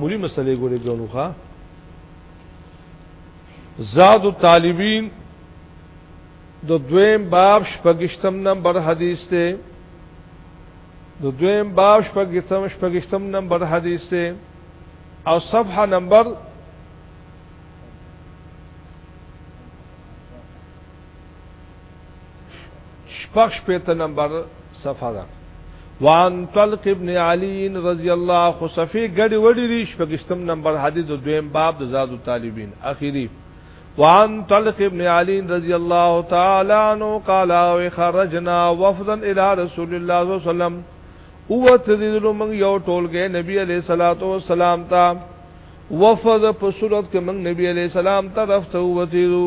مولي مسلې ګورې ګورو ښا زاد الطالبین د دویم باب شپږشتم نمبر حدیث ته د دویم باب شپږشتم شپږشتم نمبر حدیث ته او صفحه نمبر شپږ شپږ نمبر صفه ده وان طلق ابن علی رضی الله عنه صفه غړي وړي دي شپږشتم نمبر حدیث دویم باب د زاد طالبین اخیری وان طلق ابن علی رضی الله تعالی عنہ قال خرجنا وفدا الى رسول الله صلی الله علیه وسلم او تدینو من یو ټولګه نبی علیہ الصلوۃ والسلام تا وفد په صورت کې من نبی علیہ السلام طرف ته وتیرو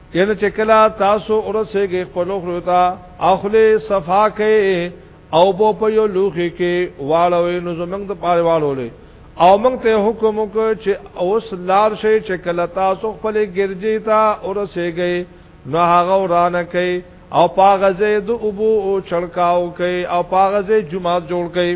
یعنی چې کله تاسو ورسېږئ خپل خلو ته اخلي صفا کوي او بو په یو لوخي کې واړوي نو زمنګ د پاره واړولې او موږ ته حکم وکړ چې اوس لار شي چې کله تاسو خپل ګرځي ته ورسېږئ نو هغه ورانه کوي او پاغزه د ابو او چړکاو کوي او پاغزه جمعه جوړ کوي